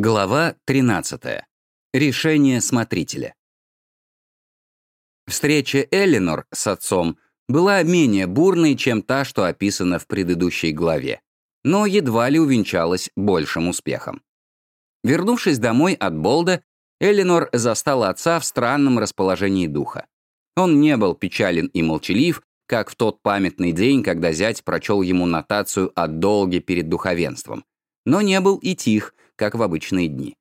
Глава 13. Решение смотрителя. Встреча Эллинор с отцом была менее бурной, чем та, что описана в предыдущей главе, но едва ли увенчалась большим успехом. Вернувшись домой от Болда, Эллинор застала отца в странном расположении духа. Он не был печален и молчалив, как в тот памятный день, когда зять прочел ему нотацию о долге перед духовенством, но не был и тих, как в обычные дни.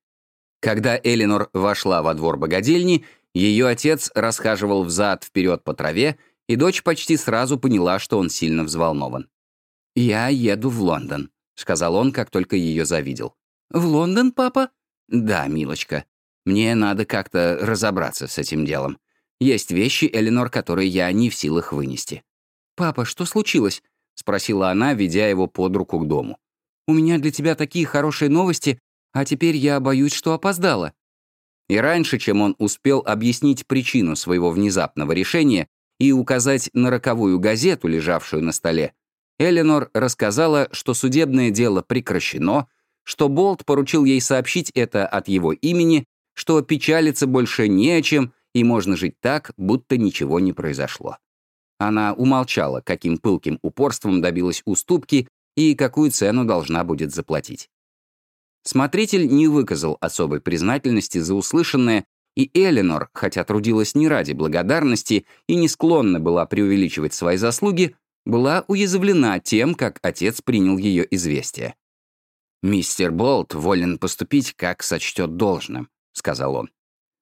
Когда Элинор вошла во двор богадельни, ее отец расхаживал взад-вперед по траве, и дочь почти сразу поняла, что он сильно взволнован. «Я еду в Лондон», — сказал он, как только ее завидел. «В Лондон, папа?» «Да, милочка. Мне надо как-то разобраться с этим делом. Есть вещи, Эленор, которые я не в силах вынести». «Папа, что случилось?» — спросила она, ведя его под руку к дому. «У меня для тебя такие хорошие новости, а теперь я боюсь, что опоздала». И раньше, чем он успел объяснить причину своего внезапного решения и указать на роковую газету, лежавшую на столе, Эленор рассказала, что судебное дело прекращено, что Болт поручил ей сообщить это от его имени, что печалиться больше не о чем, и можно жить так, будто ничего не произошло. Она умолчала, каким пылким упорством добилась уступки и какую цену должна будет заплатить. Смотритель не выказал особой признательности за услышанное, и Эленор, хотя трудилась не ради благодарности и не склонна была преувеличивать свои заслуги, была уязвлена тем, как отец принял ее известие. «Мистер Болт волен поступить, как сочтет должным», — сказал он.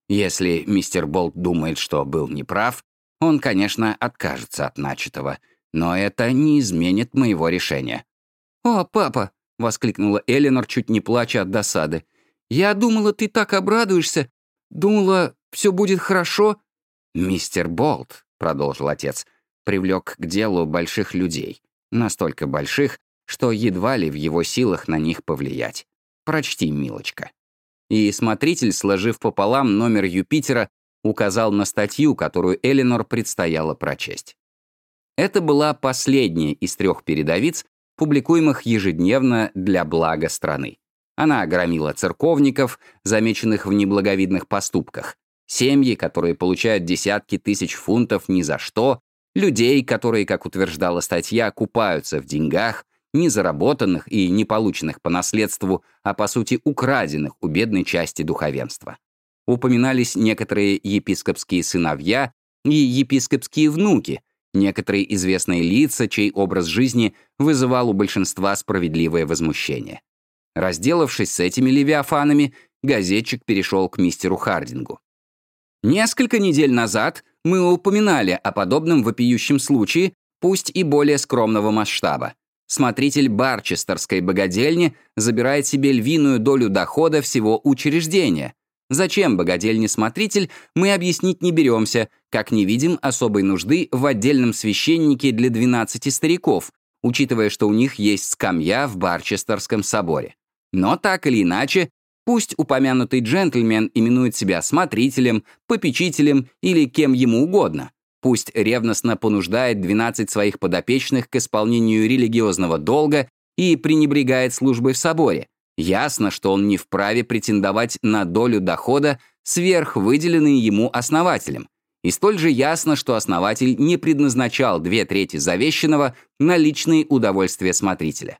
«Если мистер Болт думает, что был неправ, он, конечно, откажется от начатого, но это не изменит моего решения». «О, папа!» — воскликнула Эленор, чуть не плача от досады. «Я думала, ты так обрадуешься. Думала, все будет хорошо». «Мистер Болт», — продолжил отец, — привлек к делу больших людей. Настолько больших, что едва ли в его силах на них повлиять. Прочти, милочка. И смотритель, сложив пополам номер Юпитера, указал на статью, которую Эленор предстояло прочесть. Это была последняя из трех передовиц, публикуемых ежедневно для блага страны. Она громила церковников, замеченных в неблаговидных поступках, семьи, которые получают десятки тысяч фунтов ни за что, людей, которые, как утверждала статья, купаются в деньгах, не заработанных и не полученных по наследству, а по сути украденных у бедной части духовенства. Упоминались некоторые епископские сыновья и епископские внуки, некоторые известные лица, чей образ жизни вызывал у большинства справедливое возмущение. Разделавшись с этими левиафанами, газетчик перешел к мистеру Хардингу. Несколько недель назад мы упоминали о подобном вопиющем случае, пусть и более скромного масштаба. Смотритель Барчестерской богадельни забирает себе львиную долю дохода всего учреждения, Зачем богадельни смотритель, мы объяснить не беремся, как не видим особой нужды в отдельном священнике для 12 стариков, учитывая, что у них есть скамья в Барчестерском соборе. Но так или иначе, пусть упомянутый джентльмен именует себя смотрителем, попечителем или кем ему угодно, пусть ревностно понуждает 12 своих подопечных к исполнению религиозного долга и пренебрегает службой в соборе, Ясно, что он не вправе претендовать на долю дохода сверх выделенной ему основателем. И столь же ясно, что основатель не предназначал две трети завещанного на личные удовольствия смотрителя.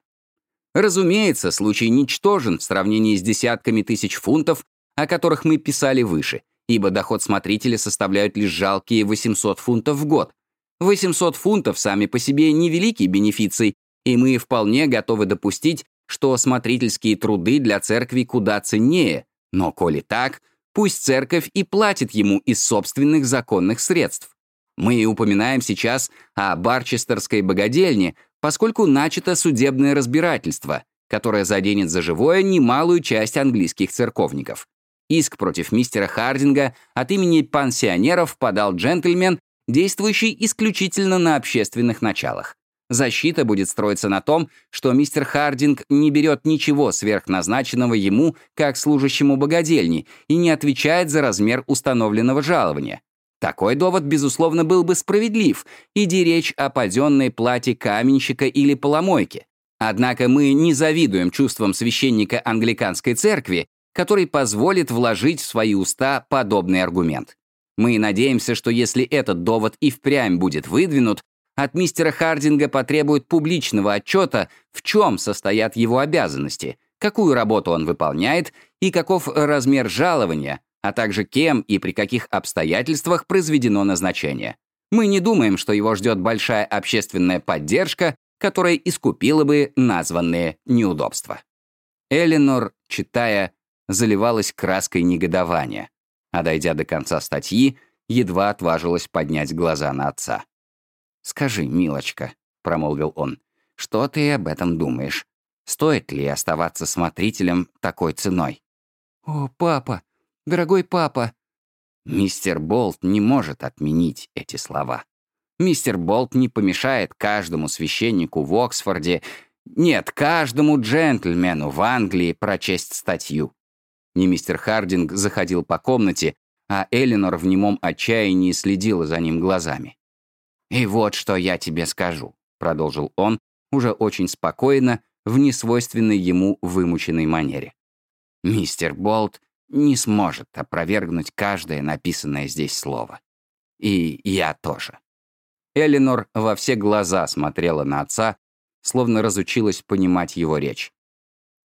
Разумеется, случай ничтожен в сравнении с десятками тысяч фунтов, о которых мы писали выше, ибо доход смотрителя составляют лишь жалкие 800 фунтов в год. 800 фунтов сами по себе невеликий бенефиций, и мы вполне готовы допустить, что смотрительские труды для церкви куда ценнее, но коли так, пусть церковь и платит ему из собственных законных средств. Мы упоминаем сейчас о Барчестерской богадельне, поскольку начато судебное разбирательство, которое заденет за живое немалую часть английских церковников. Иск против мистера Хардинга от имени пансионеров подал джентльмен, действующий исключительно на общественных началах. Защита будет строиться на том, что мистер Хардинг не берет ничего сверхназначенного ему как служащему богадельни и не отвечает за размер установленного жалования. Такой довод, безусловно, был бы справедлив, иди речь о паденной плате каменщика или поломойки. Однако мы не завидуем чувствам священника англиканской церкви, который позволит вложить в свои уста подобный аргумент. Мы надеемся, что если этот довод и впрямь будет выдвинут, от мистера Хардинга потребуют публичного отчета, в чем состоят его обязанности, какую работу он выполняет и каков размер жалования, а также кем и при каких обстоятельствах произведено назначение. Мы не думаем, что его ждет большая общественная поддержка, которая искупила бы названные неудобства. Эленор, читая, заливалась краской негодования, а дойдя до конца статьи, едва отважилась поднять глаза на отца. «Скажи, милочка», — промолвил он, — «что ты об этом думаешь? Стоит ли оставаться смотрителем такой ценой?» «О, папа! Дорогой папа!» Мистер Болт не может отменить эти слова. Мистер Болт не помешает каждому священнику в Оксфорде, нет, каждому джентльмену в Англии прочесть статью. Не мистер Хардинг заходил по комнате, а Элинор в немом отчаянии следила за ним глазами. «И вот что я тебе скажу», — продолжил он, уже очень спокойно, в несвойственной ему вымученной манере. «Мистер Болт не сможет опровергнуть каждое написанное здесь слово. И я тоже». Элинор во все глаза смотрела на отца, словно разучилась понимать его речь.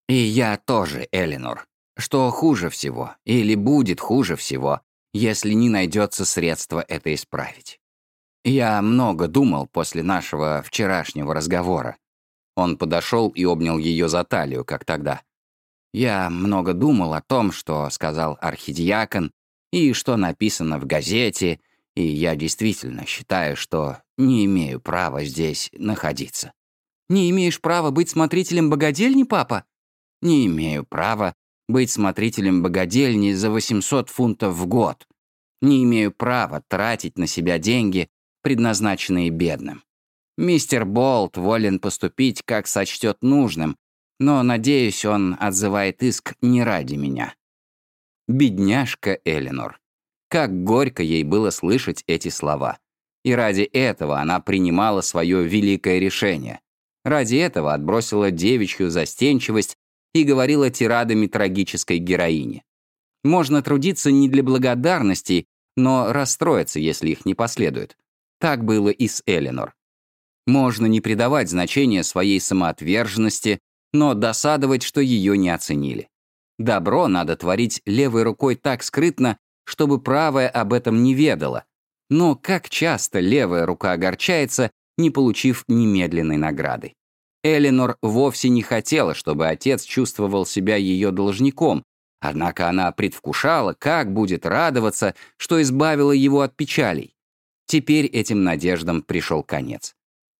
«И я тоже, Элинор. Что хуже всего, или будет хуже всего, если не найдется средства это исправить. Я много думал после нашего вчерашнего разговора. Он подошел и обнял ее за талию, как тогда. Я много думал о том, что сказал архидиакон, и что написано в газете, и я действительно считаю, что не имею права здесь находиться. «Не имеешь права быть смотрителем богадельни, папа?» «Не имею права быть смотрителем богадельни за 800 фунтов в год. Не имею права тратить на себя деньги, предназначенные бедным. Мистер Болт волен поступить, как сочтет нужным, но, надеюсь, он отзывает иск не ради меня. Бедняжка Эленор. Как горько ей было слышать эти слова. И ради этого она принимала свое великое решение. Ради этого отбросила девичью застенчивость и говорила тирадами трагической героини. Можно трудиться не для благодарности, но расстроиться, если их не последует. Так было и с Эленор. Можно не придавать значения своей самоотверженности, но досадовать, что ее не оценили. Добро надо творить левой рукой так скрытно, чтобы правая об этом не ведала. Но как часто левая рука огорчается, не получив немедленной награды. Эленор вовсе не хотела, чтобы отец чувствовал себя ее должником, однако она предвкушала, как будет радоваться, что избавила его от печалей. Теперь этим надеждам пришел конец.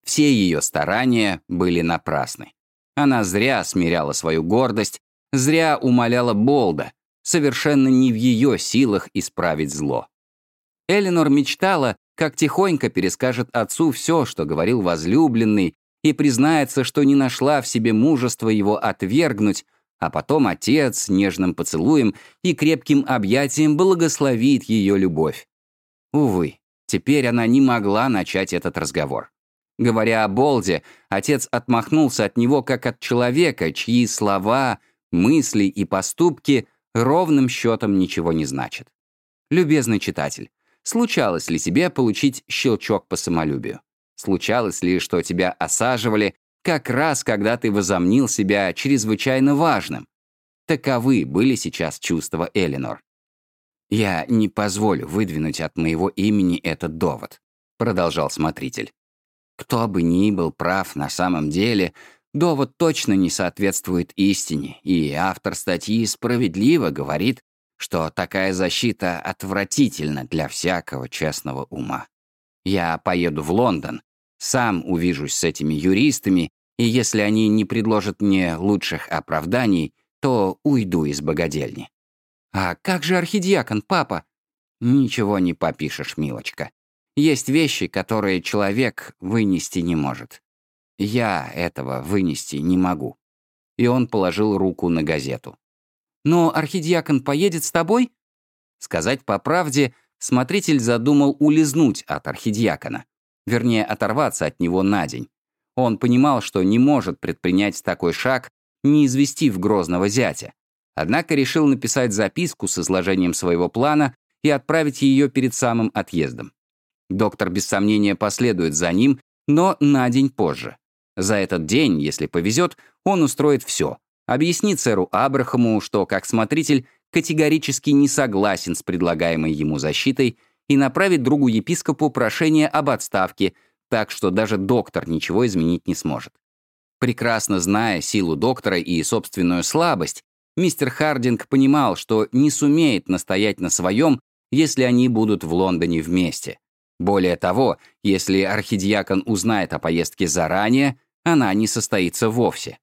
Все ее старания были напрасны. Она зря смиряла свою гордость, зря умоляла Болда, совершенно не в ее силах исправить зло. Эленор мечтала, как тихонько перескажет отцу все, что говорил возлюбленный, и признается, что не нашла в себе мужества его отвергнуть, а потом отец нежным поцелуем и крепким объятием благословит ее любовь. Увы, Теперь она не могла начать этот разговор. Говоря о Болде, отец отмахнулся от него как от человека, чьи слова, мысли и поступки ровным счетом ничего не значат. Любезный читатель, случалось ли тебе получить щелчок по самолюбию? Случалось ли, что тебя осаживали как раз, когда ты возомнил себя чрезвычайно важным? Таковы были сейчас чувства Элинор. «Я не позволю выдвинуть от моего имени этот довод», — продолжал смотритель. «Кто бы ни был прав на самом деле, довод точно не соответствует истине, и автор статьи справедливо говорит, что такая защита отвратительна для всякого честного ума. Я поеду в Лондон, сам увижусь с этими юристами, и если они не предложат мне лучших оправданий, то уйду из богадельни. «А как же архидиакон, папа?» «Ничего не попишешь, милочка. Есть вещи, которые человек вынести не может. Я этого вынести не могу». И он положил руку на газету. «Но архидиакон поедет с тобой?» Сказать по правде, смотритель задумал улизнуть от архидиакона. Вернее, оторваться от него на день. Он понимал, что не может предпринять такой шаг, не известив грозного зятя. Однако решил написать записку с изложением своего плана и отправить ее перед самым отъездом. Доктор без сомнения последует за ним, но на день позже. За этот день, если повезет, он устроит все. Объяснит сэру Абрахаму, что, как смотритель, категорически не согласен с предлагаемой ему защитой и направит другу епископу прошение об отставке, так что даже доктор ничего изменить не сможет. Прекрасно зная силу доктора и собственную слабость, мистер Хардинг понимал, что не сумеет настоять на своем, если они будут в Лондоне вместе. Более того, если архидиакон узнает о поездке заранее, она не состоится вовсе.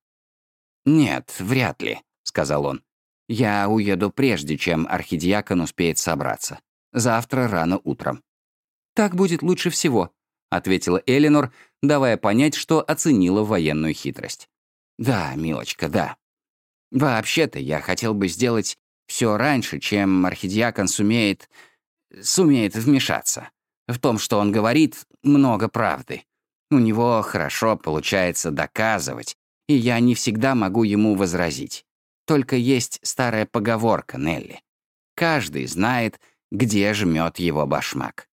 «Нет, вряд ли», — сказал он. «Я уеду прежде, чем архидиакон успеет собраться. Завтра рано утром». «Так будет лучше всего», — ответила Эленор, давая понять, что оценила военную хитрость. «Да, милочка, да. Вообще-то я хотел бы сделать все раньше, чем архидиакон сумеет... сумеет вмешаться. В том, что он говорит, много правды. У него хорошо получается доказывать, и я не всегда могу ему возразить. Только есть старая поговорка Нелли. Каждый знает, где жмет его башмак.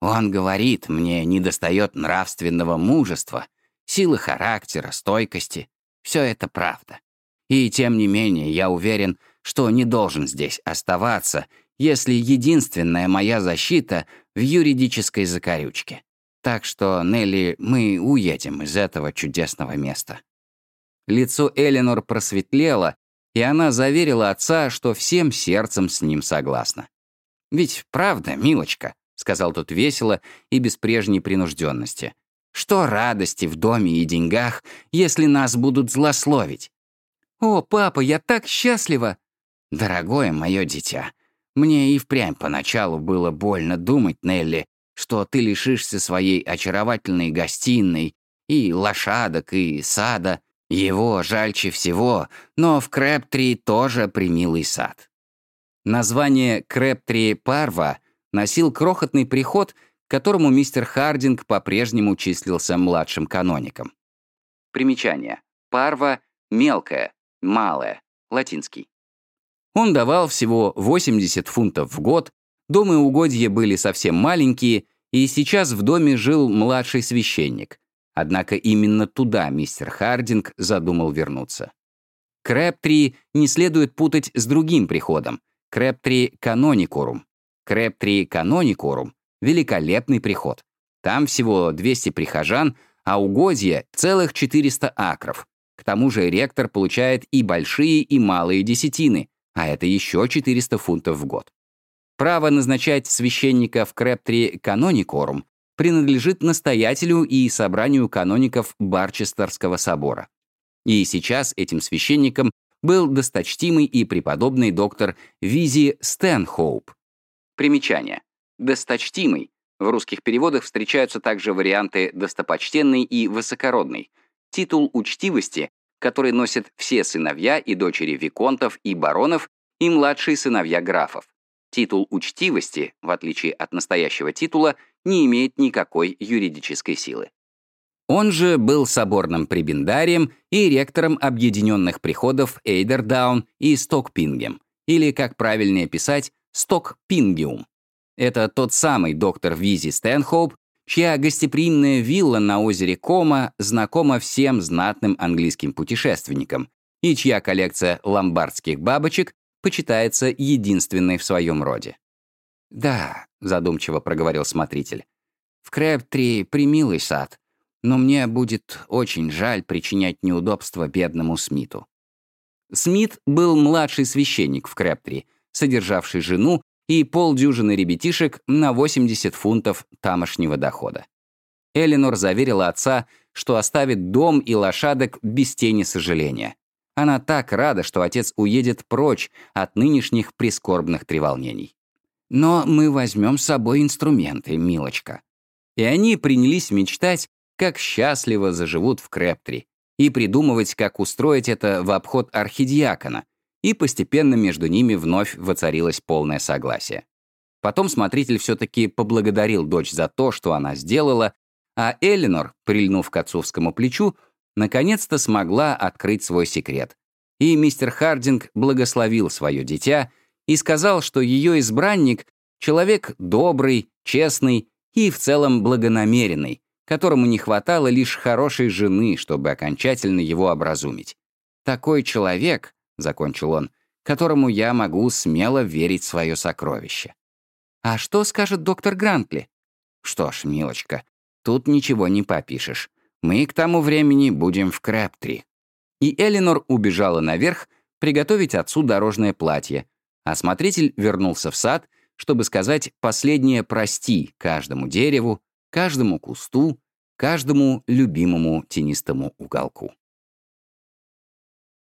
Он говорит, мне недостает нравственного мужества, силы характера, стойкости. Все это правда. И тем не менее, я уверен, что не должен здесь оставаться, если единственная моя защита в юридической закорючке. Так что, Нелли, мы уедем из этого чудесного места». Лицо Эленор просветлело, и она заверила отца, что всем сердцем с ним согласна. «Ведь правда, милочка», — сказал тот весело и без прежней принужденности. «Что радости в доме и деньгах, если нас будут злословить?» «О, папа, я так счастлива!» «Дорогое мое дитя, мне и впрямь поначалу было больно думать, Нелли, что ты лишишься своей очаровательной гостиной и лошадок, и сада. Его жальче всего, но в Крэптри тоже примилый сад. Название Крэптри Парва носил крохотный приход, которому мистер Хардинг по-прежнему числился младшим каноником. Примечание. Парва — мелкая, малая, латинский. Он давал всего 80 фунтов в год, дом и угодья были совсем маленькие, и сейчас в доме жил младший священник. Однако именно туда мистер Хардинг задумал вернуться. Крэптри не следует путать с другим приходом — Крэптри Каноникорум. Крэптри Каноникорум — великолепный приход. Там всего 200 прихожан, а угодья — целых 400 акров. К тому же ректор получает и большие, и малые десятины, а это еще 400 фунтов в год. Право назначать священника в Крептри каноникорум принадлежит настоятелю и собранию каноников Барчестерского собора. И сейчас этим священником был досточтимый и преподобный доктор Визи Стэнхоуп. Примечание. Досточтимый. В русских переводах встречаются также варианты достопочтенный и высокородный. Титул учтивости который носят все сыновья и дочери виконтов и баронов и младшие сыновья графов. Титул учтивости, в отличие от настоящего титула, не имеет никакой юридической силы. Он же был соборным прибендарием и ректором объединенных приходов Эйдердаун и Стокпингем, или, как правильнее писать, Стокпингиум. Это тот самый доктор Визи Стэнхоуп, чья гостеприимная вилла на озере Кома знакома всем знатным английским путешественникам, и чья коллекция ломбардских бабочек почитается единственной в своем роде. «Да», — задумчиво проговорил смотритель, — «в Крэптри примилый сад, но мне будет очень жаль причинять неудобства бедному Смиту». Смит был младший священник в Крэптри, содержавший жену и полдюжины ребятишек на 80 фунтов тамошнего дохода. Эленор заверила отца, что оставит дом и лошадок без тени сожаления. Она так рада, что отец уедет прочь от нынешних прискорбных треволнений. «Но мы возьмем с собой инструменты, милочка». И они принялись мечтать, как счастливо заживут в Крептри, и придумывать, как устроить это в обход архидиакона, и постепенно между ними вновь воцарилось полное согласие. Потом смотритель все-таки поблагодарил дочь за то, что она сделала, а Эленор, прильнув к отцовскому плечу, наконец-то смогла открыть свой секрет и мистер Хардинг благословил свое дитя и сказал, что ее избранник — человек добрый, честный и в целом благонамеренный, которому не хватало лишь хорошей жены, чтобы окончательно его образумить. «Такой человек», — закончил он, — «которому я могу смело верить свое сокровище». «А что скажет доктор Грантли?» «Что ж, милочка, тут ничего не попишешь. Мы к тому времени будем в Крэптри». И Элинор убежала наверх приготовить отцу дорожное платье, а смотритель вернулся в сад, чтобы сказать последнее «прости» каждому дереву, каждому кусту, каждому любимому тенистому уголку.